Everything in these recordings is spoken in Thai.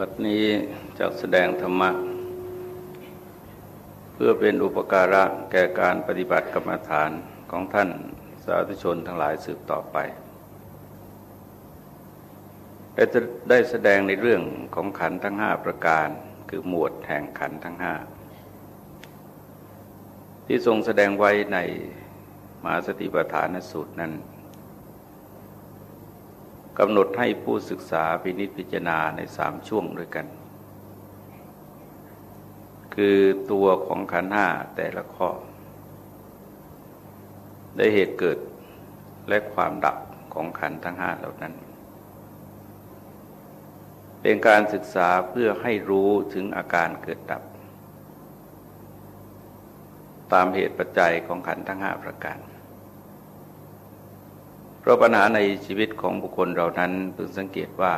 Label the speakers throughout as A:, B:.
A: บัดนี้จะแสดงธรรมะ เพื่อเป็นอุปการะแก่การปฏิบัติกรรมฐานของท่านสาธุชนทั้งหลายสืบต่อไปได้แสดงในเรื่องของขันทั้งห้าประการ คือหมวดแห่งขันทั้งห้าที่ทรงแสดงไว้ในมหาสติปัฏฐานสูตรนั้น กำหนดให้ผู้ศึกษาพินิจพิจารณาในสามช่วงด้วยกัน คือตัวของขันห้าแต่ละข้อ ได้เหตุเกิดและความดับของขันทั้งห้าเหล่านั้น เป็นการศึกษาเพื่อให้รู้ถึงอาการเกิดดับ ตามเหตุปัจจัยของขันทั้งห้าประการ ราะปัญหาในชีวิตของบุคคลเรานั้นพึงสังเกตว่า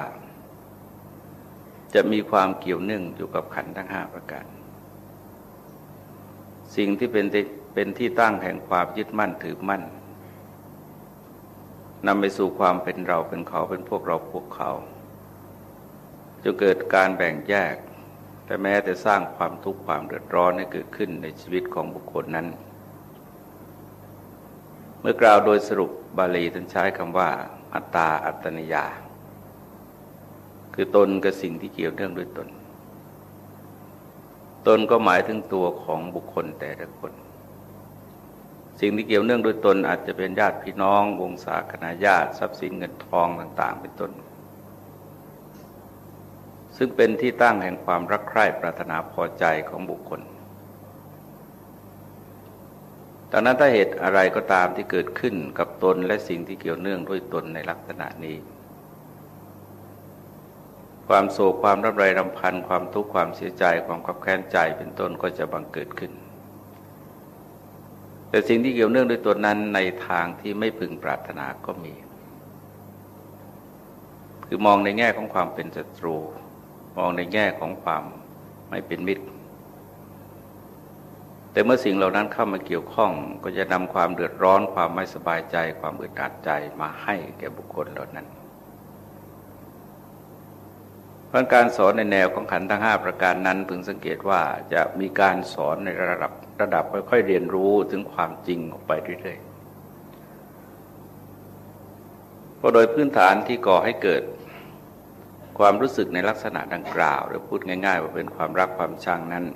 A: จะมีความเกี่ยวเนื่องอยู่กับขันทั้งห้าประการ สิ่งที่เป็นเป็นที่ตั้งแห่งความยึดมั่นถือมั่นนำไปสู่ความเป็นเราเป็นเขาเป็นพวกเราพวกเขาจะเกิดการแบ่งแยก แต่แม้แต่สร้างความทุกข์ความเดือดร้อนให้เกิดขึ้นในชีวิตของบุคคลนั้น เมื่อกล่าวโดยสรุป บาลีท่านใช้คำว่า อัตตาอัตนิยา คือตนกับสิ่งที่เกี่ยวเนื่องด้วยตน ตนก็หมายถึงตัวของบุคคลแต่ละคน สิ่งที่เกี่ยวเนื่องด้วยตนอาจจะเป็นญาติพี่น้อง วงศาคณาญาติทรัพย์สินเงินทองต่าง ๆ เป็นต้นซึ่งเป็นที่ตั้งแห่งความรักใคร่ปรารถนาพอใจของบุคคล ดังนั้นถ้าเหตุอะไรก็ตามที่เกิดขึ้นกับตนและสิ่งที่เกี่ยวเนื่องด้วยตนในลักษณะนี้ ความโศกความรับไรรำพันความทุกข์ความเสียใจความขับแค้นใจเป็นต้นก็จะบังเกิดขึ้น แต่สิ่งที่เกี่ยวเนื่องด้วยตนนั้นในทางที่ไม่พึงปรารถนาก็มี คือมองในแง่ของความเป็นศัตรู มองในแง่ของความไม่เป็นมิตร แต่เมื่อสิ่งเหล่านั้นเข้ามาเกี่ยวข้อง ก็จะนำความเดือดร้อนความไม่สบายใจ ความอึดอัดใจมาให้แก่บุคคลเหล่านั้นเพราะการสอนในแนวของขันทั้งห้าประการนั้นพึงสังเกตว่าจะมีการสอนในระดับระดับค่อยๆเรียนรู้ถึงความจริงออกไปเรื่อยๆเพราะโดยพื้นฐานที่ก่อให้เกิดความรู้สึกในลักษณะดังกล่าว หรือพูดง่าย ๆ ว่าเป็นความรักความชังนั้น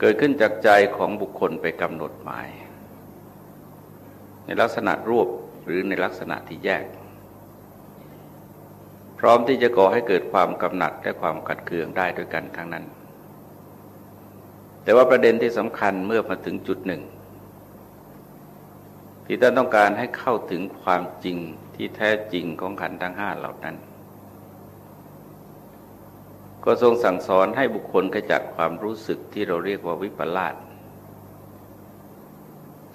A: เกิดขึ้นจากใจของบุคคลไปกำหนดหมาย ในลักษณะรวบหรือในลักษณะที่แยก พร้อมที่จะก่อให้เกิดความกำหนัดและความขัดเคืองได้ด้วยกันทั้งนั้น แต่ว่าประเด็นที่สำคัญเมื่อมาถึงจุดหนึ่ง ที่ท่านต้องการให้เข้าถึงความจริงที่แท้จริงของขันธ์ทั้งห้าเหล่านั้น ก็ทรงสั่งสอนให้บุคคลขจัดความรู้สึกที่เราเรียกว่าวิปลาส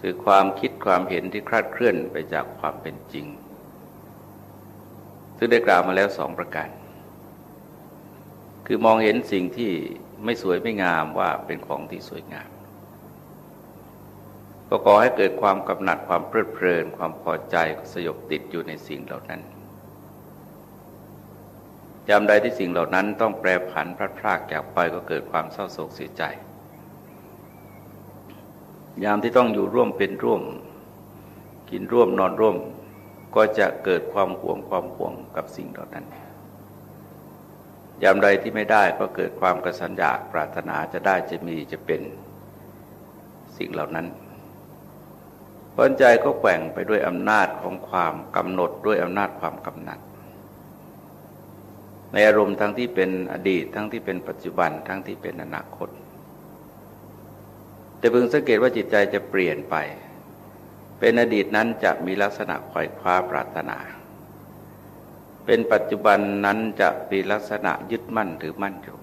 A: คือความคิดความเห็นที่คลาดเคลื่อนไปจากความเป็นจริง ซึ่งได้กล่าวมาแล้วสองประการ คือมองเห็นสิ่งที่ไม่สวยไม่งามว่าเป็นของที่สวยงาม ก็ก่อให้เกิดความกำหนัดความเพลิดเพลิน ความพอใจสยบติดอยู่ในสิ่งเหล่านั้น ยามใดที่สิ่งเหล่านั้นต้องแปรผันพลัดพรากจากไปก็เกิดความเศร้าโศกเสียใจ ยามที่ต้องอยู่ร่วมเป็นร่วม กินร่วมนอนร่วม ก็จะเกิดความห่วงความห่วงกับสิ่งเหล่านั้น ยามใดที่ไม่ได้ก็เกิดความกระสันอยากปรารถนาจะได้จะมีจะเป็นสิ่งเหล่านั้นเพราะใจก็แกว่งไปด้วยอำนาจของความกำหนดด้วยอำนาจความกำหนัด ในอารมณ์ทั้งที่เป็นอดีต ทั้งที่เป็นปัจจุบันทั้งที่เป็นอนาคต แต่พึงสังเกตว่าจิตใจจะเปลี่ยนไป เป็นอดีตนั้นจะมีลักษณะคอยคว้าปรารถนา เป็นปัจจุบันนั้นจะมีลักษณะยึดมั่นถือมั่นอยู่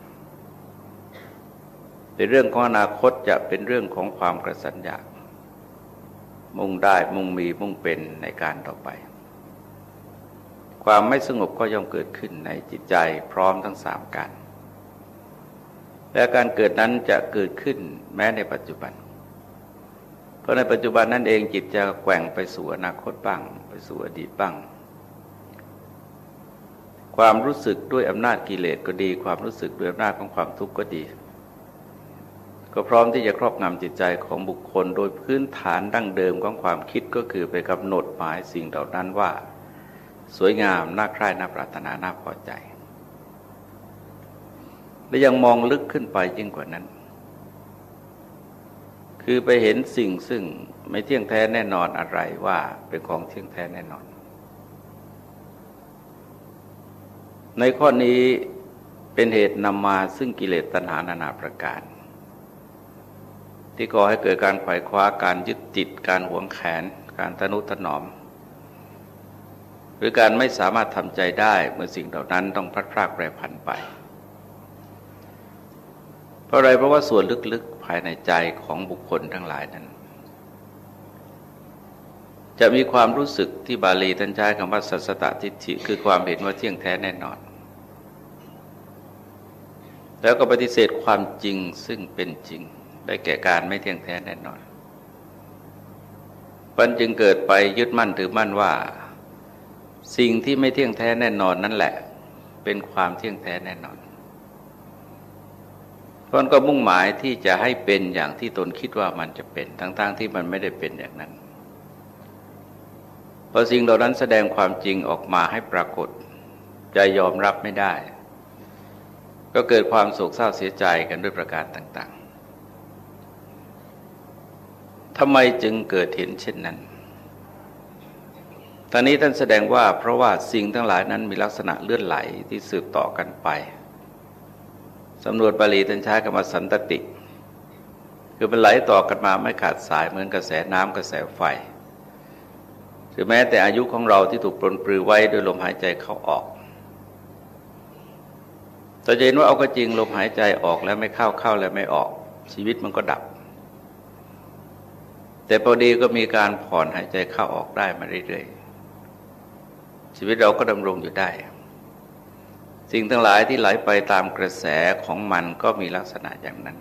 A: ในเรื่องของอนาคตจะเป็นเรื่องของความกระสันอยากมุ่งได้มุ่งมีมุ่งเป็นในการต่อไป ความไม่สงบก็ย่อมเกิดขึ้นในจิตใจพร้อมทั้งสามการ และการเกิดนั้นจะเกิดขึ้นแม้ในปัจจุบัน เพราะในปัจจุบันนั่นเองจิตจะแกว่งไปสู่อนาคตบ้าง ไปสู่อดีตบ้าง ความรู้สึกด้วยอำนาจกิเลสก็ดี ความรู้สึกด้วยอำนาจของความทุกข์ก็ดี ก็พร้อมที่จะครอบงำจิตใจของบุคคล โดยพื้นฐานดั้งเดิมของความคิดก็คือไปกำหนดหมายสิ่งเหล่านั้นว่า สวยงามน่าใคร่น่าปรารถนาน่าพอใจ และยังมองลึกขึ้นไปยิ่งกว่านั้น คือไปเห็นสิ่งซึ่งไม่เที่ยงแท้แน่นอนอะไรว่าเป็นของเที่ยงแท้แน่นอน ในข้อนี้เป็นเหตุนำมาซึ่งกิเลสตัณหานานาประการที่ก่อให้เกิดการไขว่คว้าการยึดติดการหวงแขน การทนุถนอม หรือการไม่สามารถทำใจได้เมื่อสิ่งเหล่านั้นต้องพลัดพรากแปรผันไป เพราะอะไรเพราะว่าส่วนลึกๆภายในใจของบุคคลทั้งหลายนั้น จะมีความรู้สึกที่บาลีท่านใช้คำว่าสัสตติทิคือความเห็นว่าเที่ยงแท้แน่นอน แล้วก็ปฏิเสธความจริงซึ่งเป็นจริงได้แก่การไม่เที่ยงแท้แน่นอนมันจึงเกิดไปยึดมั่นถือมั่นว่า สิ่งที่ไม่เที่ยงแท้แน่นอนนั่นแหละ เป็นความเที่ยงแท้แน่นอนตนก็มุ่งหมายที่จะให้เป็นอย่างที่ตนคิดว่ามันจะเป็น ทั้งๆทที่มันไม่ได้เป็นอย่างนั้นพอสิ่งเหล่านั้นแสดงความจริงออกมาให้ปรากฏใจยอมรับไม่ได้ ก็เกิดความโศกเศร้าเสียใจกันด้วยประการต่าง ๆทำไมจึงเกิดเห็นเช่นนั้น ตอนนี้ท่านแสดงว่าเพราะว่าสิ่งทั้งหลายนั้นมีลักษณะเลื่อนไหลที่สืบต่อกันไปสำนวนบาลีท่านใช้คำว่าสันตติ คือมันไหลต่อกันมาไม่ขาดสายเหมือนกระแสน้ำกระแสไฟหรือแม้แต่อายุของเราที่ถูกปลนปลือไว้โดยลมหายใจเข้าออกแต่จะเห็นว่าเอาก็จริงลมหายใจออกแล้วไม่เข้าเข้าแล้วไม่ออก ชีวิตมันก็ดับ แต่พอดีก็มีการผ่อนหายใจเข้าออกได้มาเรื่อยๆ ชีวิตเราก็ดำรงอยู่ได้ สิ่งทั้งหลายที่ไหลไปตามกระแสของมันก็มีลักษณะอย่างนั้น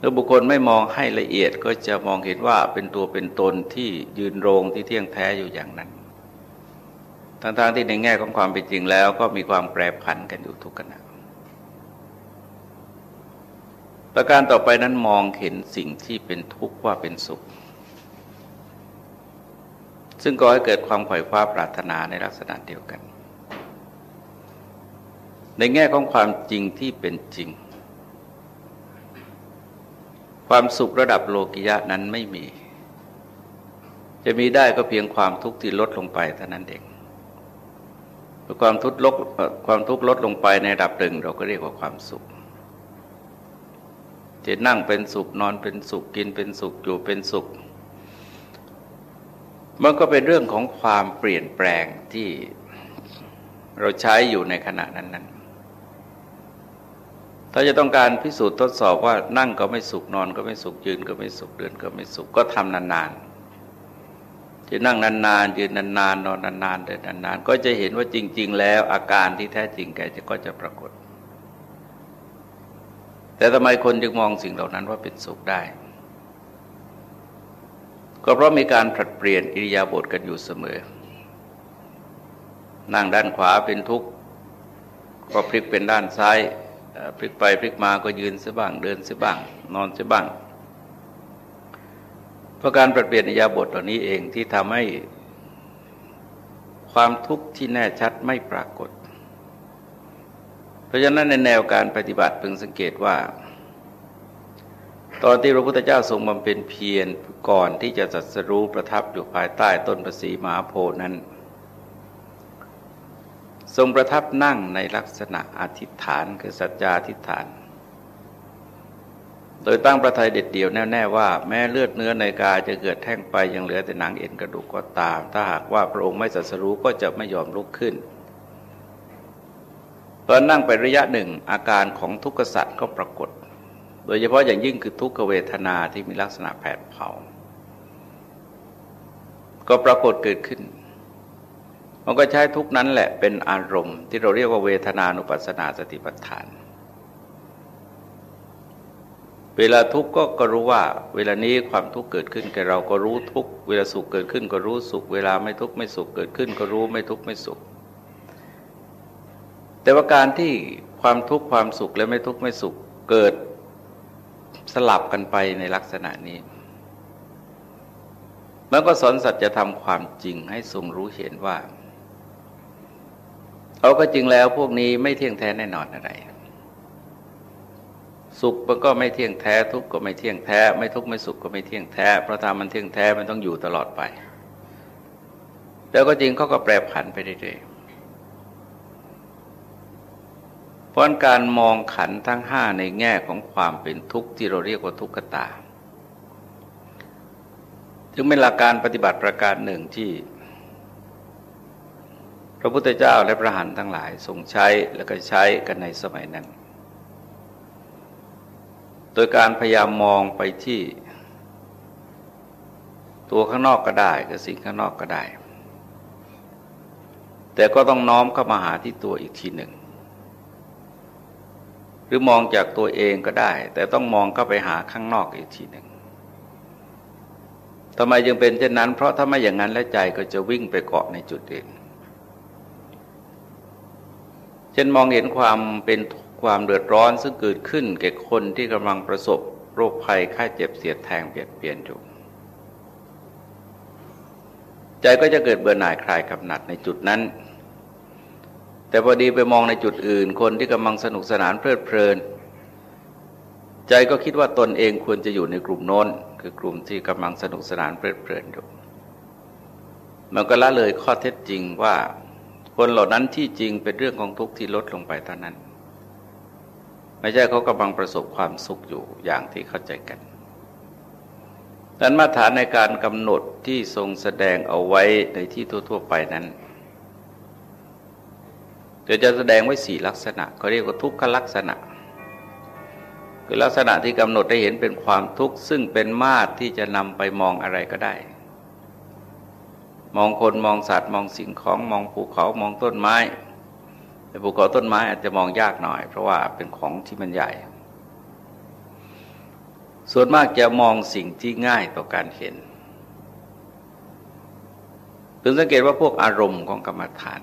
A: แล้วบุคคลไม่มองให้ละเอียดก็จะมองเห็นว่าเป็นตัวเป็นตนที่ยืนโรงที่เที่ยงแท้อยู่อย่างนั้น ทั้งๆทที่ในแง่ของความเป็นจริงแล้ว ก็มีความแปรผันกันอยู่ทุกขณะประการต่อไปนั้นมองเห็นสิ่งที่เป็นทุกข์ว่าเป็นสุข ซึ่งก็ให้เกิดความขวายคว้าปรารถนาในลักษณะเดียวกัน ในแง่ของความจริงที่เป็นจริง ความสุขระดับโลกิยะนั้นไม่มี จะมีได้ก็เพียงความทุกข์ที่ลดลงไปเท่านั้นเองความทุกข์ลดความทุกข์ลดลงไปในระดับหนึ่งเราก็เรียกว่าความสุขจะนั่งเป็นสุขนอนเป็นสุขกินเป็นสุขอยู่เป็นสุข มันก็เป็นเรื่องของความเปลี่ยนแปลงที่เราใช้อยู่ในขณะนั้นๆถ้าจะต้องการพิสูจน์ทดสอบว่านั่งก็ไม่สุขนอนก็ไม่สุขยืนก็ไม่สุขเดินก็ไม่สุขก็ทำนานๆจะนั่งนานๆยืนนานๆนอนนานๆเดินนานๆก็จะเห็นว่าจริง ๆ แล้วอาการที่แท้จริงแกจะก็จะปรากฏ แต่ทำไมคนจึงมองสิ่งเหล่านั้นว่าเป็นสุขได้ ก็เพราะมีการผลัดเปลี่ยนอิริยาบถกันอยู่เสมอ นั่งด้านขวาเป็นทุกข์ก็พลิกเป็นด้านซ้ายพลิกไปพลิกมาก็ยืนเสียบ้างเดินเสียบ้าง นอนเสียบ้าง เพราะการปรับเปลี่ยนอิยาบทเหล่านี้เองที่ทำให้ความทุกข์ที่แน่ชัดไม่ปรากฏ เพราะฉะนั้นในแนวการปฏิบัติพึงสังเกตว่า ตอนที่พระพุทธเจ้าทรงบำเพ็ญเพียรก่อนที่จะสัสรู้ประทับอยู่ภายใต้ต้นประสีมหาโพนั้น ทรงประทับนั่งในลักษณะอธิษฐานคือสัจจาธิษฐาน โดยตั้งประทัยเด็ดเดี่ยวแน่ๆว่า แม้เลือดเนื้อในกายจะเกิดแท่งไปยังเหลือแต่หนังเอ็นกระดูกก็ตาม ถ้าหากว่าพระองค์ไม่สัสรู้ก็จะไม่ยอมลุกขึ้นตอนนั่งไประยะหนึ่งอาการของทุกขสัตว์ก็ปรากฏ ดยเฉพาะอย่างยิ่งคือทุกขเวทนาที่มีลักษณะแผดเผา ก็ปรากฏเกิดขึ้น มันก็ใช้ทุกนั้นแหละเป็นอารมณ์ ที่เราเรียกว่าเวทนานุปัสสนาสติปัฏฐาน เวลาทุกข์ก็ก็รู้ว่า เวลานี้ความทุกข์เกิดขึ้นแก่เราก็รู้ทุกข์เวลาสุขเกิดขึ้นก็รู้สุข เวลาไม่ทุกข์ไม่สุขเกิดขึ้น ก็รู้ไม่ทุกข์ไม่สุข แต่ว่าการที่ความทุกข์ความสุขและไม่ทุกข์ไม่สุขเกิด สลับกันไปในลักษณะนี้ มันก็สอนสัจธรรมความจริงให้ทรงรู้เห็นว่า เอาก็จริงแล้วพวกนี้ไม่เที่ยงแท้แน่นอนอะไร สุขมันก็ไม่เที่ยงแท้ ทุกข์ก็ไม่เที่ยงแท้ ไม่ทุกข์ไม่สุขก็ไม่เที่ยงแท้ เพราะถ้ามันเที่ยงแท้มันต้องอยู่ตลอดไป แล้วก็จริงเขาก็แปรผันไปเรื่อยๆ เพราะการมองขันทั้งห้าในแง่ของความเป็นทุกข์ที่เราเรียกว่าทุกขตาจึงเป็นหลักการปฏิบัติประการหนึ่งที่ พระพุทธเจ้าและพระหันทั้งหลายทรงใช้และก็ใช้กันในสมัยนั้น โดยการพยายามมองไปที่ ตัวข้างนอกก็ได้กับสิ่งข้างนอกก็ได้ แต่ก็ต้องน้อมเข้ามาหาที่ตัวอีกทีหนึ่ง หรือมองจากตัวเองก็ได้ แต่ต้องมองเข้าไปหาข้างนอกอีกทีหนึ่งทำไมจึงเป็นเช่นนั้น เพราะถ้าไม่อย่างนั้นแล้วใจก็จะวิ่งไปเกาะในจุดเด่นเช่นมองเห็นความเป็นความเดือดร้อนซึ่งเกิดขึ้นแก่คนที่กำลังประสบโรคภัยไข้เจ็บเสียดแทงเบียดเบียนอยู่ใจก็จะเกิดเบื่อหน่ายคลายกำหนัดในจุดนั้น แต่พอดีไปมองในจุดอื่น คนที่กำลังสนุกสนานเพลิดเพลิน ใจก็คิดว่าตนเองควรจะอยู่ในกลุ่มโน้น คือกลุ่มที่กำลังสนุกสนานเพลิดเพลินอยู่มันก็ละเลยข้อเท็จจริงว่า คนเหล่านั้นที่จริงเป็นเรื่องของทุกข์ที่ลดลงไปเท่านั้น ไม่ใช่เขากำลังประสบความสุขอยู่อย่างที่เข้าใจกันดังมาตรฐานในการกำหนดที่ทรงแสดงเอาไว้ในที่ทั่ว ๆ ไปนั้น ดี๋ยวจะแสดงไว้สี่ลักษณะเขาเรียกว่าทุกขลักษณะ คือลักษณะที่กำหนดได้เห็นเป็นความทุกข์ ซึ่งเป็นมาตรที่จะนำไปมองอะไรก็ได้ มองคนมองสัตว์มองสิ่งของมองภูเขามองต้นไม้ แต่ภูเขาต้นไม้อาจจะมองยากหน่อย เพราะว่าเป็นของที่มันใหญ่ ส่วนมากจะมองสิ่งที่ง่ายต่อการเห็นถึงสังเกตว่าพวกอารมณ์ของกรรมฐาน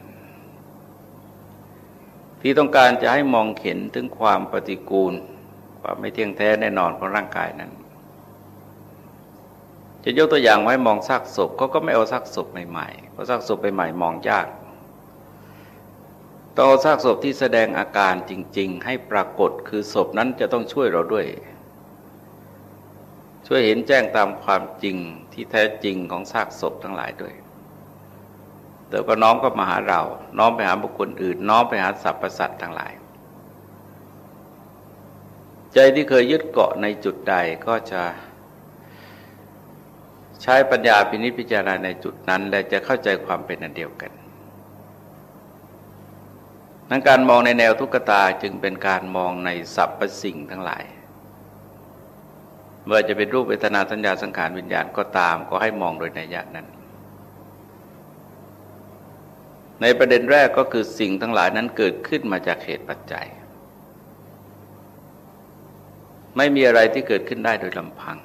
A: ที่ต้องการจะให้มองเห็นถึงความปฏิกูล ความไม่เที่ยงแท้แน่นอนของร่างกายนั้น จะยกตัวอย่างไว้มองซากศพเขาก็ไม่เอาซากศพใหม่ๆเพราะซากศพใหม่ๆมองยากต้องเอาซากศพที่แสดงอาการจริง ๆ ให้ปรากฏคือศพนั้นจะต้องช่วยเราด้วย ช่วยเห็นแจ้งตามความจริงที่แท้จริงของซากศพทั้งหลายด้วย แต่ก็น้อมก็มาหาเรา น้อมไปหาบุคคลอื่น น้อมไปหาสรรพสัตว์ทั้งหลาย ใจที่เคยยึดเกาะในจุดใดก็จะใช้ปัญญาพินิจพิจารณาในจุดนั้น และจะเข้าใจความเป็นอันเดียวกันนั้นการมองในแนวทุกตาจึงเป็นการมองในสรรพสิ่งทั้งหลายเมื่อจะเป็นรูปเวทนาสัญญาสังขารวิญญาณก็ตาม ก็ให้มองโดยในยะนั้น ในประเด็นแรกก็คือสิ่งทั้งหลายนั้นเกิดขึ้นมาจากเหตุปัจจัย ไม่มีอะไรที่เกิดขึ้นได้โดยลำพัง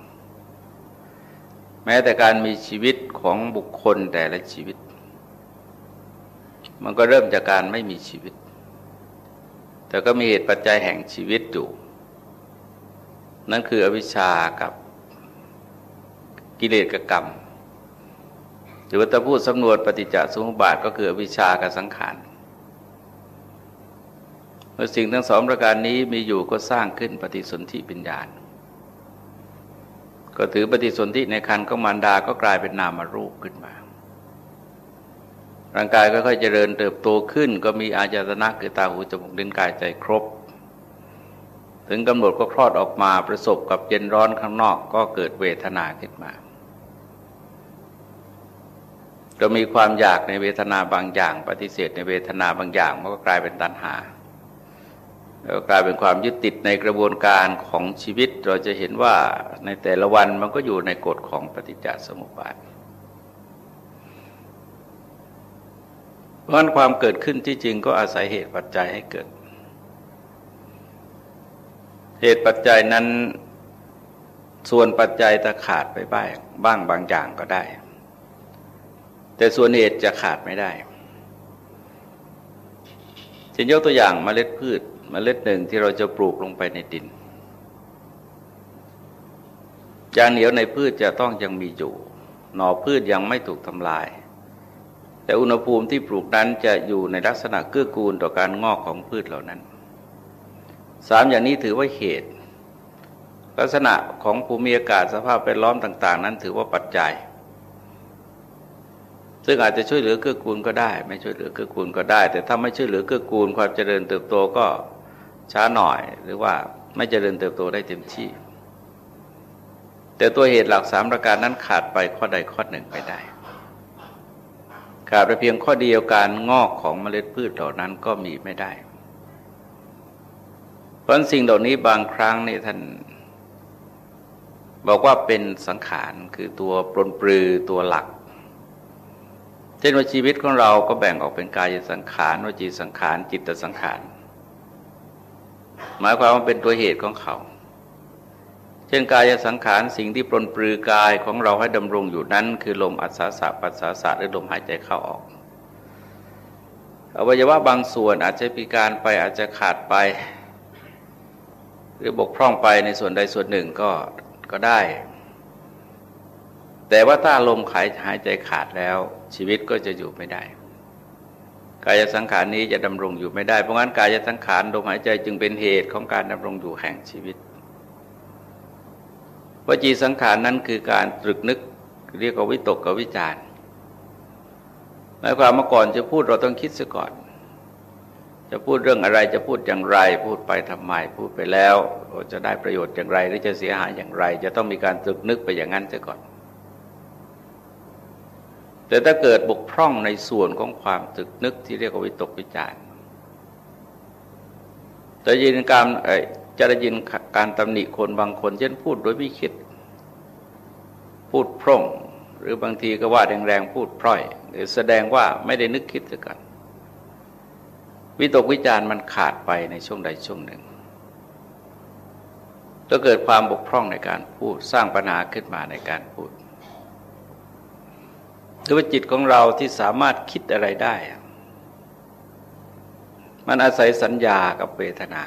A: แม้แต่การมีชีวิตของบุคคลแต่ละชีวิต มันก็เริ่มจากการไม่มีชีวิต แต่ก็มีเหตุปัจจัยแห่งชีวิตอยู่ นั่นคืออวิชชากับกิเลสกกรรม รือว่าถ้าพูดสำนวนปฏิจจสมุปบาทก็คือวิชากับสังขารเมื่อสิ่งทั้งสองประการนี้มีอยู่ก็สร้างขึ้นปฏิสนธิปัญญาณก็ถือปฏิสนธิในคันของมารดาก็กลายเป็นนามารูปขึ้นมา ร่างกายก็ค่อยเจริญเติบโตขึ้น ก็มีอาจตนะคือตาหูจมูกลิ้นกายใจครบ ถึงกำหนดก็คลอดออกมาประสบกับเย็นร้อนข้างนอกก็เกิดเวทนาขึ้นมา ก็มีความอยากในเวทนาบางอย่าง ปฏิเสธในเวทนาบางอย่างมันก็กลายเป็นตัณหาแล้วกลายเป็นความยึดติดในกระบวนการของชีวิต เราจะเห็นว่าในแต่ละวันมันก็อยู่ในกฎของปฏิจจสมุปบาทเพราะนั้นความเกิดขึ้นที่จริงก็อาศัยเหตุปัจจัยให้เกิด เหตุปัจจัยนั้นส่วนปัจจัยจะขาดไปบ้างบ้างบางอย่างก็ได้ แต่ส่วนเหตุจะขาดไม่ได้เช่นยกตัวอย่างมเมล็ดพืชมเมล็ดหนึ่งที่เราจะปลูกลงไปในดินยางเหนียวในพืชจะต้องยังมีอยู่ หน่อพืชยังไม่ถูกทำลาย แต่อุณหภูมิที่ปลูกนั้นจะอยู่ในลักษณะเกื้อกูลต่อการงอกของพืชเหล่านั้นสามอย่างนี้ถือว่าเหตุ ลักษณะของภูมิอากาศสภาพแวดล้อมต่าง ๆ นั้นถือว่าปัจจัย ซึ่งอาจจะช่วยเหลือเกื้อกูลก็ได้ ไม่ช่วยเหลือเกื้อกูลก็ได้ แต่ถ้าไม่ช่วยเหลือเกื้อกูลความเจริญเติบโตก็ช้าหน่อย หรือว่าไม่เจริญเติบโตได้เต็มที่ แต่ตัวเหตุหลักสามประการนั้นขาดไปข้อใดข้อหนึ่งไม่ได้ขาดไปเพียงข้อเดียวการงอกของเมล็ดพืชเหล่านั้นก็มีไม่ได้ เพราะสิ่งเหล่านี้บางครั้งนี่ท่าน บอกว่าเป็นสังขารคือตัวปรนปรือตัวหลัก เช่นว่าชีวิตของเราก็แบ่งออกเป็นกายสังขารวจีสังขาร จิตสังขาร หมายความว่าเป็นตัวเหตุของเขา เช่นกายสังขารสิ่งที่ปลนปลือกายของเราให้ดำรงอยู่นั้น คือลมอัศสะปัสสาสะหรือลมหายใจเข้าออกอวัยวะบางส่วนอาจจะพิการไปอาจจะขาดไป หรือบกพร่องไปในส่วนใดส่วนหนึ่งก็ก็ได้ แต่ว่าถ้าลมหายหายใจขาดแล้ว ชีวิตก็จะอยู่ไม่ได้ กายสังขารนี้จะดำรงอยู่ไม่ได้ เพราะงั้นกายสังขารลมหายใจจึงเป็นเหตุของการดำรงอยู่แห่งชีวิตวจีสังขารนั้นคือการตรึกนึกเรียกว่าวิตกกับวิจารหมายความเมื่อก่อนจะพูดเราต้องคิดซะก่อน จะพูดเรื่องอะไรจะพูดอย่างไร พูดไปทำไมพูดไปแล้วจะได้ประโยชน์อย่างไรหรือจะเสียหายอย่างไร จะต้องมีการตรึกนึกไปอย่างนั้นซะก่อน แต่ถ้าเกิดบกพร่องในส่วนของความตึกนึกที่เรียกว่าวิตกวิจารแต่ยินการจะได้ยินการตำหนิคนบางคนเช่นพูดโดยไม่คิด พูดพร่ง หรือบางทีก็ว่าแรงๆพูดพร่อย หรือแสดงว่าไม่ได้นึกคิดสักัน วิตกวิจารณ์มันขาดไปในช่วงใดช่วงหนึ่งก็เกิดความบกพร่องในการพูดสร้างปัญหาขึ้นมาในการพูด คือว่าจิตของเราที่สามารถคิดอะไรได้ มันอาศัยสัญญากับเวทนา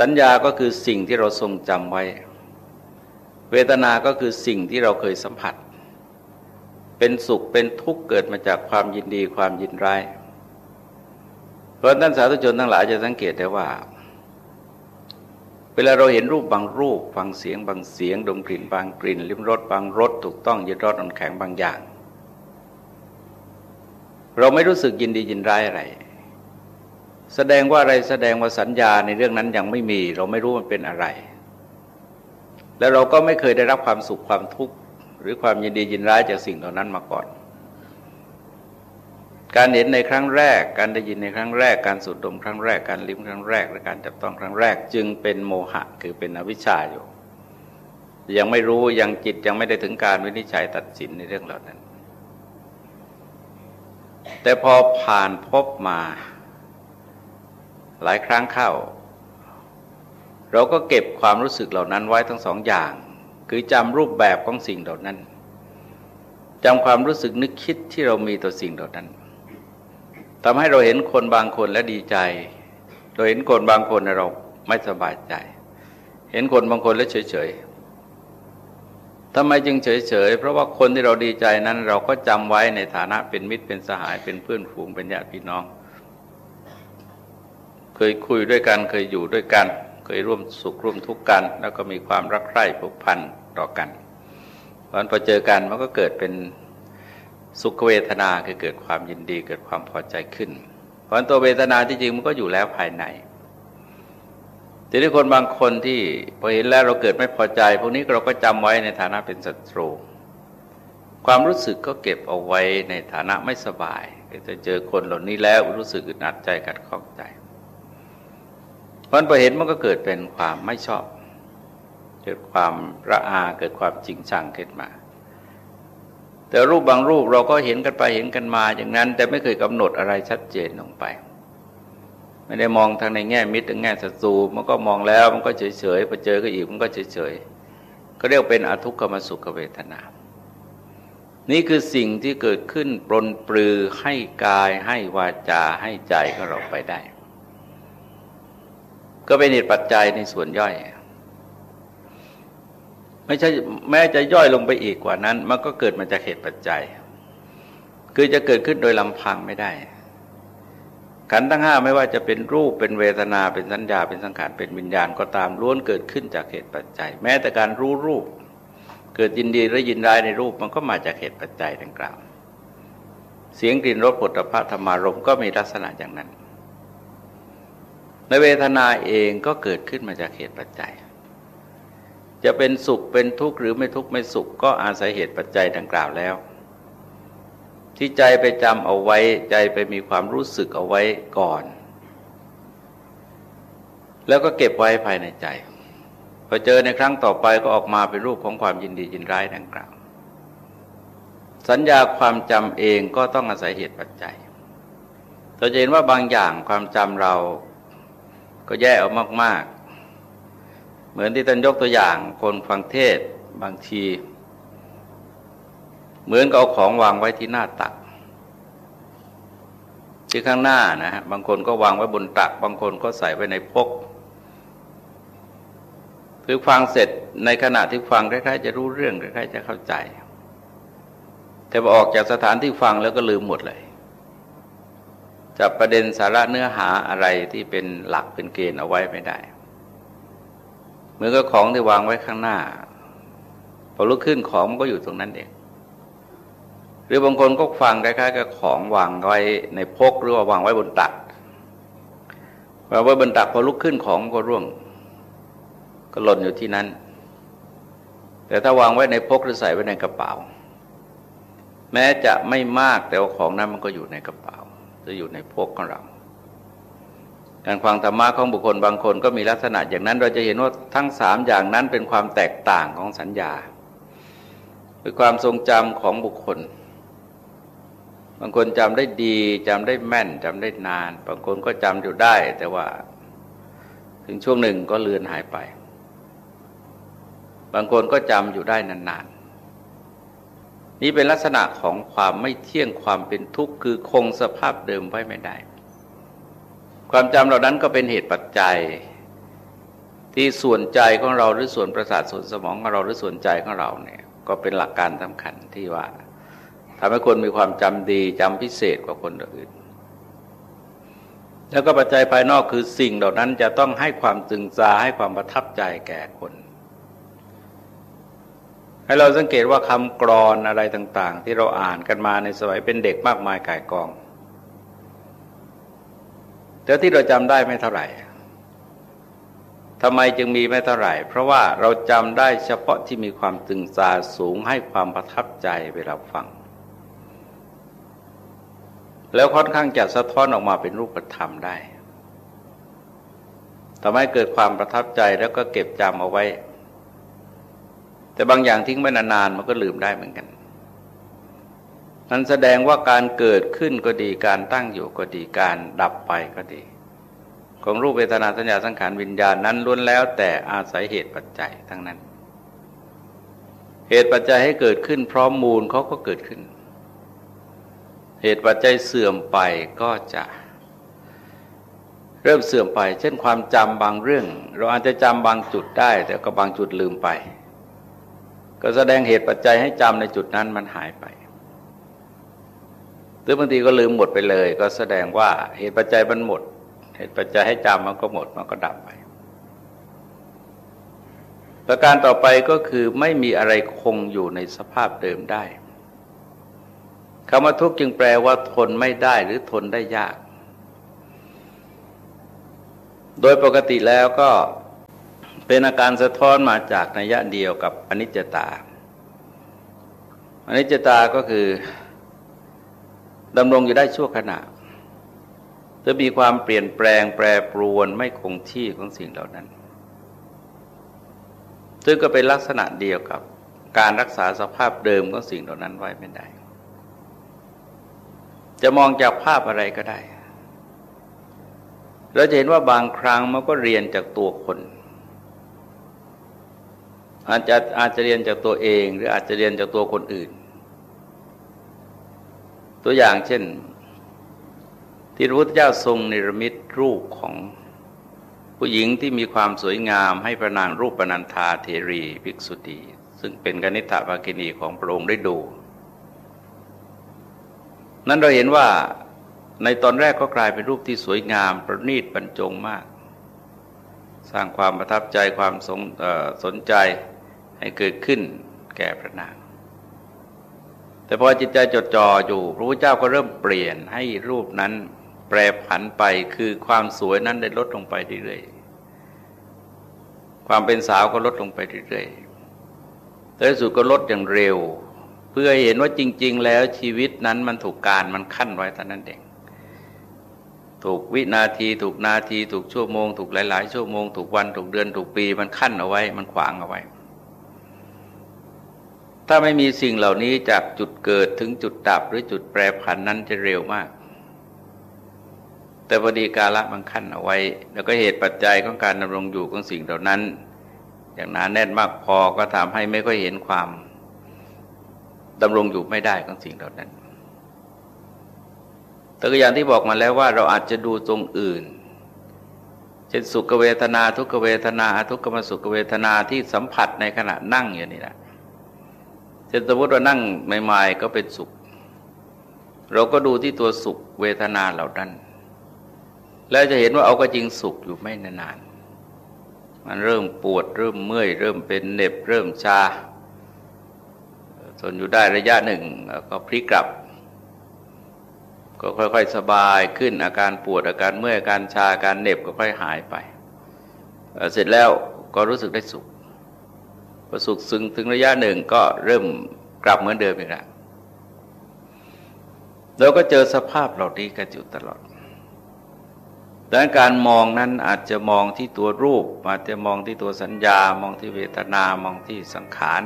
A: สัญญาก็คือสิ่งที่เราทรงจำไว้ เวทนาก็คือสิ่งที่เราเคยสัมผัส เป็นสุขเป็นทุกข์เกิดมาจากความยินดีความยินร้าย เพราะท่านสาธุชนทั้งหลายจะสังเกตได้ว่า เวลาเราเห็นรูปบางรูป ฟังเสียงบางเสียง ดมกลิ่นบางกลิ่น ลิ้มรสบางรสถูกต้องยึดรสอ่อนแข็งบางอย่าง เราไม่รู้สึกยินดียินร้ายอะไร แสดงว่าอะไรแสดงว่าสัญญาในเรื่องนั้นยังไม่มี เราไม่รู้มันเป็นอะไร แล้วเราก็ไม่เคยได้รับความสุขความทุกข์หรือความยินดียินร้ายจากสิ่งเหล่านั้นมาก่อน การเห็นในครั้งแรก การได้ยินในครั้งแรก การสูดดมครั้งแรก การลิ้มครั้งแรก และการจับต้องครั้งแรก จึงเป็นโมหะคือเป็นอวิชชาอยู่ ยังไม่รู้ยังจิตยังไม่ได้ถึงการวินิจฉัยตัดสินในเรื่องเหล่านั้น แต่พอผ่านพบมา หลายครั้งเข้า เราก็เก็บความรู้สึกเหล่านั้นไว้ทั้งสองอย่าง คือจำรูปแบบของสิ่งเหล่านั้นจำความรู้สึกนึกคิดที่เรามีต่อสิ่งเหล่านั้น ทำให้เราเห็นคนบางคนและดีใจ เราเห็นคนบางคนเราไม่สบายใจ เห็นคนบางคนแล้วเฉยๆทำไมจึงเฉยๆ เพราะว่าคนที่เราดีใจนั้นเราก็จำไว้ในฐานะเป็นมิตรเป็นสหายเป็นเพื่อนฝูงเป็นญาติพี่น้อง เคยคุยด้วยกันเคยอยู่ด้วยกัน เคยร่วมสุขร่วมทุกข์กัน แล้วก็มีความรักใคร่ผูกพันต่อกันตอนพอเจอกันมันก็เกิดเป็น สุขเวทนาคือเกิดความยินดีเกิดความพอใจขึ้นเพราะตัวเวทนาที่จริงมันก็อยู่แล้วภายในทีนี้คนบางคนที่พอเห็นแล้วเราเกิดไม่พอใจ พวกนี้เราก็จำไว้ในฐานะเป็นศัตรู ความรู้สึกก็เก็บเอาไว้ในฐานะไม่สบายจะเจอคนเหล่านี้แล้วรู้สึกอึดอัดใจกัดข้องใจเพราะพอเห็นมันก็เกิดเป็นความไม่ชอบ เกิดความระอาเกิดความจริงชังขึ้นมา แต่รูปบางรูปเราก็เห็นกันไปเห็นกันมาอย่างนั้น แต่ไม่เคยกำหนดอะไรชัดเจนลงไป ไม่ได้มองทางในแง่มิตรแง่ศัตรูมันก็มองแล้วมันก็เฉยเฉยพอเจอก็อีกมันก็เฉยเฉยก็เรียกเป็นอทุกขมสุขเวทนา นี่คือสิ่งที่เกิดขึ้นปรนปลือให้กายให้วาจาให้ใจของเราไปได้ ก็เป็นเหตุปัจจัยในส่วนย่อย ไม่ใช่แม้จะย่อยลงไปอีกกว่านั้น มันก็เกิดมาจากเหตุปัจจัย คือจะเกิดขึ้นโดยลำพังไม่ได้ขันทั้งห้าไม่ว่าจะเป็นรูปเป็นเวทนาเป็นสัญญาเป็นสังขารเป็นวิญญาณก็ตามล้วนเกิดขึ้นจากเหตุปัจจัย แม้แต่การรู้รูป เกิดยินดีและยินร้ายในรูปมันก็มาจากเหตุปัจจัยดังกล่าว เสียงกลิ่นรสผลิภัณฑ์ธรรมารมก็มีลักษณะอย่างนั้น ในเวทนาเองก็เกิดขึ้นมาจากเหตุปัจจัย จะเป็นสุขเป็นทุกข์หรือไม่ทุกข์ไม่สุข ก็อาศัยเหตุปัจจัยดังกล่าวแล้ว ที่ใจไปจำเอาไว้ใจไปมีความรู้สึกเอาไว้ก่อน แล้วก็เก็บไว้ภายในใจพอเจอในครั้งต่อไปก็ออกมาเป็นรูปของความยินดียินร้ายดังกล่าว สัญญาความจำเองก็ต้องอาศัยเหตุปัจจัยเราจะเห็นว่าบางอย่างความจำเราก็แย่ออกมากๆ เหมือนที่ท่านยกตัวอย่างคนฟังเทศบางที เหมือนกับเอาของวางไว้ที่หน้าตัก ที่ข้างหน้านะฮะบางคนก็วางไว้บนตัก บางคนก็ใส่ไว้ในพกคือฟังเสร็จในขณะที่ฟังคล้ายๆจะรู้เรื่องคล้ายๆจะเข้าใจ แต่พอออกจากสถานที่ฟังแล้วก็ลืมหมดเลยจับประเด็นสาระเนื้อหาอะไรที่เป็นหลักเป็นเกณฑ์เอาไว้ไม่ได้ เหมือนกับของที่วางไว้ข้างหน้าพอลุกขึ้นของมันก็อยู่ตรงนั้นเอง หรือบางคนก็ฟังคล้ายๆกับของวางไว้ในพกหรือว่าวางไว้บนตักวางไว้บนตักพอลุกขึ้นของก็ร่วง ก็หล่นอยู่ที่นั้น แต่ถ้าวางไว้ในพกหรือใส่ไว้ในกระเป๋า แม้จะไม่มากแต่ว่าของนั้นมันก็อยู่ในกระเป๋าจะอยู่ในพกของเรา การฟังธรรมะของบุคคลบางคนก็มีลักษณะอย่างนั้นเราจะเห็นว่าทั้งสามอย่างนั้นเป็นความแตกต่างของสัญญาคือความทรงจำของบุคคล บางคนจำได้ดีจำได้แม่นจำได้นาน บางคนก็จำอยู่ได้ แต่ว่า ถึงช่วงหนึ่งก็เลือนหายไป บางคนก็จำอยู่ได้นานๆนี่เป็นลักษณะของความไม่เที่ยงความเป็นทุกข์คือคงสภาพเดิมไว้ไม่ได้ ความจำเหล่านั้นก็เป็นเหตุปัจจัย ที่ส่วนใจของเราหรือส่วนประสาทส่วนสมองของเราหรือส่วนใจของเราเนี่ยก็เป็นหลักการสำคัญที่ว่าทำให้คนมีความจำดีจำพิเศษกว่าคนอื่น แล้วก็ปัจจัยภายนอกคือสิ่งเหล่านั้นจะต้องให้ความตึงซาให้ความประทับใจแก่คน ให้เราสังเกตว่าคำกรอนอะไรต่าง ๆ ที่เราอ่านกันมาในสมัยเป็นเด็กมากมายกายกอง แต่ที่เราจำได้ไม่เท่าไหร่ทำไมจึงมีไม่เท่าไหร่ เพราะว่าเราจำได้เฉพาะที่มีความตึงซาสูงให้ความประทับใจเวลาฟัง แล้วค่อนข้างจะสะท้อนออกมาเป็นรูปธรรมได้ทำให้เกิดความประทับใจแล้วก็เก็บจำเอาไว้ แต่บางอย่างทิ้งไว้นานๆมันก็ลืมได้เหมือนกัน นั้นแสดงว่าการเกิดขึ้นก็ดีการตั้งอยู่ก็ดีการดับไปก็ดี ของรูปเวทนาสัญญาสังขารวิญญาณนั้นล้วนแล้วแต่อาศัยเหตุปัจจัยทั้งนั้น เหตุปัจจัยให้เกิดขึ้นพร้อมมูลเขาก็เกิดขึ้น เหตุปัจจัยเสื่อมไปก็จะ เริ่มเสื่อมไป เช่นความจำบางเรื่อง เราอาจจะจำบางจุดได้ แต่ก็บางจุดลืมไป ก็แสดงเหตุปัจจัยให้จำในจุดนั้นมันหายไป หรือบางทีก็ลืมหมดไปเลย ก็แสดงว่าเหตุปัจจัยมันหมด เหตุปัจจัยให้จำมันก็หมดมันก็ดับไป ประการต่อไปก็คือไม่มีอะไรคงอยู่ในสภาพเดิมได้คำว่าทุกข์จึงแปลว่าทนไม่ได้หรือทนได้ยาก โดยปกติแล้วก็เป็นอาการสะท้อนมาจากนัยยะเดียวกับอนิจจตา อนิจจตาก็คือ ดำรงอยู่ได้ชั่วขณะจะมีความเปลี่ยนแปลงแปรปรวนไม่คงที่ของสิ่งเหล่านั้น ซึ่งก็เป็นลักษณะเดียวกับการรักษาสภาพเดิมของสิ่งเหล่านั้นไว้ไม่ได้ จะมองจากภาพอะไรก็ได้ เราจะเห็นว่าบางครั้งมันก็เรียนจากตัวคน อาจจะอาจจะเรียนจากตัวเอง หรืออาจจะเรียนจากตัวคนอื่น ตัวอย่างเช่น ที่พระพุทธเจ้าทรงนิรมิตรูปของผู้หญิงที่มีความสวยงามให้พระนางรูปปนันธาเทรีภิกษุณีซึ่งเป็นกนิษฐภากินีของพระองค์ได้ดู นั้นเราเห็นว่าในตอนแรกก็กลายเป็นรูปที่สวยงาม ประณีตบรรจงมาก สร้างความประทับใจความสนสนใจให้เกิดขึ้นแก่พระนาง แต่พอจิตใจจดจ่ออยู่ พระพุทธเจ้าก็เริ่มเปลี่ยนให้รูปนั้นแปรผันไปคือความสวยนั้นได้ลดลงไปเรื่อยๆความเป็นสาวก็ลดลงไปเรื่อยๆแต่สุดก็ลดอย่างเร็ว เพื่อเห็นว่าจริง ๆ แล้วชีวิตนั้นมันถูกการมันขั้นไว้เท่านั้นเองถูกวินาที ถูกนาที ถูกชั่วโมง ถูกหลาย ๆ ชั่วโมง ถูกวัน ถูกเดือน ถูกปี มันขั้นเอาไว้ มันขวางเอาไว้ ถ้าไม่มีสิ่งเหล่านี้จากจุดเกิดถึงจุดดับหรือจุดแปรผันนั้นจะเร็วมาก แต่พอดีกาละมันขั้นเอาไว้ แล้วก็เหตุปัจจัยของการดำรงอยู่ของสิ่งเหล่านั้น อย่างหนาแน่นมากพอก็ทำให้ไม่ค่อยเห็นความดำรงอยู่ไม่ได้ของสิ่งเหล่านั้น แต่ก็อย่างที่บอกมาแล้วว่าเราอาจจะดูตรงอื่น เช่นสุขเวทนา ทุกเวทนา ทุกขมสุขเวทนาที่สัมผัสในขณะนั่งอย่างนี้แหละ ช่นสมมติว่านั่งใหม่ๆก็เป็นสุข เราก็ดูที่ตัวสุขเวทนาเหล่านั้น แล้วจะเห็นว่าเอาก็จริงสุขอยู่ไม่นานๆมันเริ่มปวดเริ่มเมื่อย เริ่มเป็นเน็บเริ่มชาทนอยู่ได้ระยะหนึ่งก็พลิกกลับ ก็ค่อยๆสบายขึ้นอาการปวดอาการเมื่อยอาการชาอาการเหน็บก็ค่อยหายไป เสร็จแล้วก็รู้สึกได้สุข พอสุขซึงถึงระยะหนึ่งก็เริ่มกลับเหมือนเดิมอีกแล้วเราก็เจอสภาพเหล่านี้กันอยู่ตลอดดังการมองนั้นอาจจะมองที่ตัวรูป อาจจะมองที่ตัวสัญญา มองที่เวทนามองที่สังขาร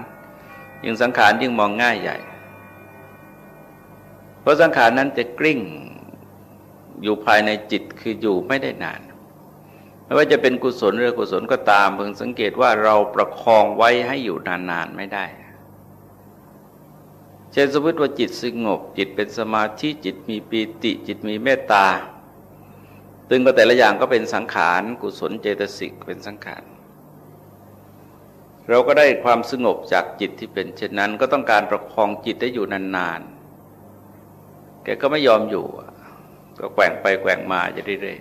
A: ยิ่งสังขารยิ่งมองง่ายใหญ่ เพราะสังขารนั้นจะกลิ้งอยู่ภายในจิตคืออยู่ไม่ได้นาน ไม่ว่าจะเป็นกุศลหรือกุศลก็ตามเพิ่งสังเกตว่าเราประคองไว้ให้อยู่นานๆไม่ได้เช่นสมมติว่าจิตสงบ จิตเป็นสมาธิจิตมีปีติ จิตมีเมตตาตึงก็แต่ละอย่างก็เป็นสังขารกุศลเจตสิกเป็นสังขารเราก็ได้ความสงบจากจิตที่เป็นเช่นนั้นก็ต้องการประคองจิตได้อยู่นานๆแกก็ไม่ยอมอยู่ ก็แกว่งไปแกว่งมาจะเรื่อย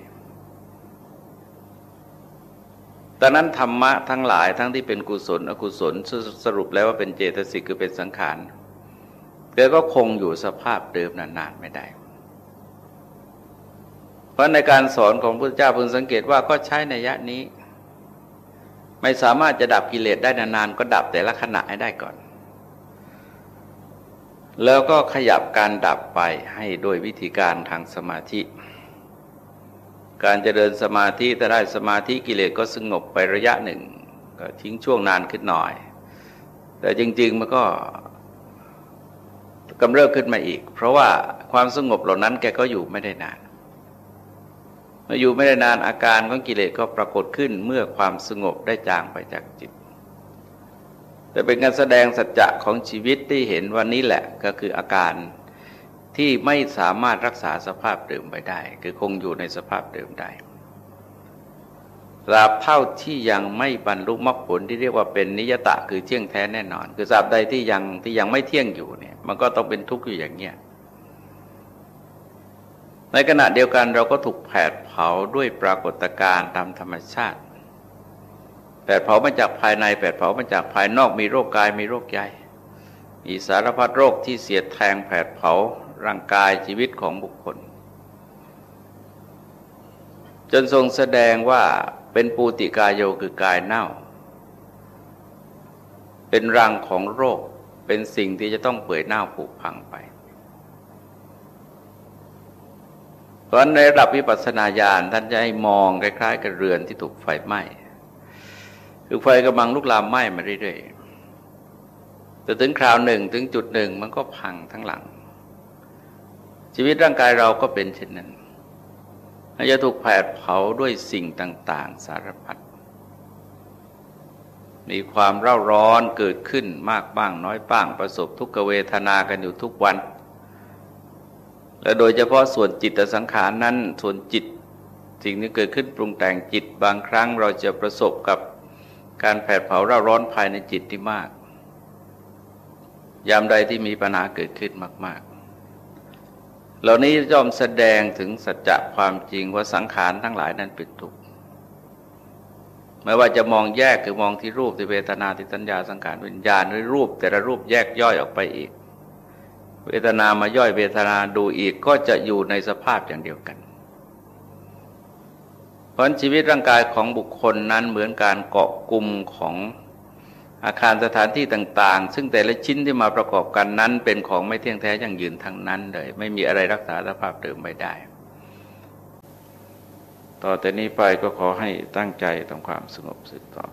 A: ๆตอนนั้นธรรมะทั้งหลายทั้งที่เป็นกุศล อกุศลสรุปแล้วว่าเป็นเจตสิกคือเป็นสังขารแกก็คงอยู่สภาพเดิมนานๆไม่ได้ เพราะในการสอนของพระเจ้าพึงสังเกตว่าก็ใช้ในยะนี้ ไม่สามารถจะดับกิเลสได้นานๆก็ดับแต่ละขณะให้ได้ก่อน แล้วก็ขยับการดับไปให้โดยวิธีการทางสมาธิ การเจริญสมาธิแต่ได้สมาธิกิเลสก็สงบไประยะหนึ่ง ก็ทิ้งช่วงนานขึ้นหน่อย แต่จริง ๆ มันก็กำเริบขึ้นมาอีก เพราะว่าความสงบเหล่านั้นแกก็อยู่ไม่ได้นานเมื่ออยู่ไม่ได้นานอาการของกิเลสก็ปรากฏขึ้นเมื่อความสงบได้จางไปจากจิต แต่เป็นการแสดงสัจจะของชีวิตที่เห็นว่านี้แหละก็คืออาการ ที่ไม่สามารถรักษาสภาพเดิมไปได้ คือคงอยู่ในสภาพเดิมได้ตราบเท่าที่ยังไม่บรรลุมรรคผลที่เรียกว่าเป็นนิยตะคือเที่ยงแท้แน่นอน คือตราบใดที่ยังที่ยังไม่เที่ยงอยู่เนี่ย มันก็ต้องเป็นทุกข์อยู่อย่างเงี้ยในขณะเดียวกันเราก็ถูกแผดเผาด้วยปรากฏการณ์ตามธรรมชาติแผดเผามาจากภายในแผดเผามาจากภายนอกมีโรคกายมีโรคใหญ่มีสารพัดโรคที่เสียดแทงแผดเผา ร่างกายชีวิตของบุคคล จนทรงแสดงว่าเป็นปูติกายโยคือกายเน่า เป็นรังของโรคเป็นสิ่งที่จะต้องเปื่อยเน่าผุพังไปเพราะในระดับวิปัสสนาญาณท่านจะให้มองคล้ายๆ กับเรือนที่ถูกไฟไหม้คือไฟกำลังลุกลามไหม้มาเรื่อยๆแต่ถึงคราวหนึ่งถึงจุดหนึ่งมันก็พังทั้งหลัง ชีวิตร่างกายเราก็เป็นเช่นนั้นจะถูกแผดเผาด้วยสิ่งต่าง ๆ สารพัดมีความเร่าร้อนเกิดขึ้นมากบ้างน้อยบ้างประสบทุกเวทนากันอยู่ทุกวัน และโดยเฉพาะส่วนจิตสังขารนั้นส่วนจิตสิ่งที่เกิดขึ้นปรุงแต่งจิตบางครั้งเราจะประสบกับการแผดเผาเร่าร้อนภายในจิตที่มาก ยามใดที่มีปัญหาเกิดขึ้นมาก เหล่านี้ย่อมแสดงถึงสัจจะความจริงว่าสังขารทั้งหลายนั้นเป็นทุกข์ไม่ว่าจะมองแยกคือมองที่รูปที่เวทนาที่สัญญาสังขารวิญญาณหรือรูป แต่ละรูปแยกย่อยออกไปอีก เวทนามาย่อยเวทนาดูอีกก็จะอยู่ในสภาพอย่างเดียวกัน เพราะชีวิตร่างกายของบุคคลนั้นเหมือนการเกาะกลุ่มของ อาคารสถานที่ต่างๆ ซึ่งแต่ละชิ้นที่มาประกอบกันนั้น เป็นของไม่เที่ยงแท้ยั่งยืนทั้งนั้นเลย ไม่มีอะไรรักษาสภาพเดิมไม่ได้ ต่อแต่นี้ไปก็ขอให้ตั้งใจทำความสงบสึกต่อ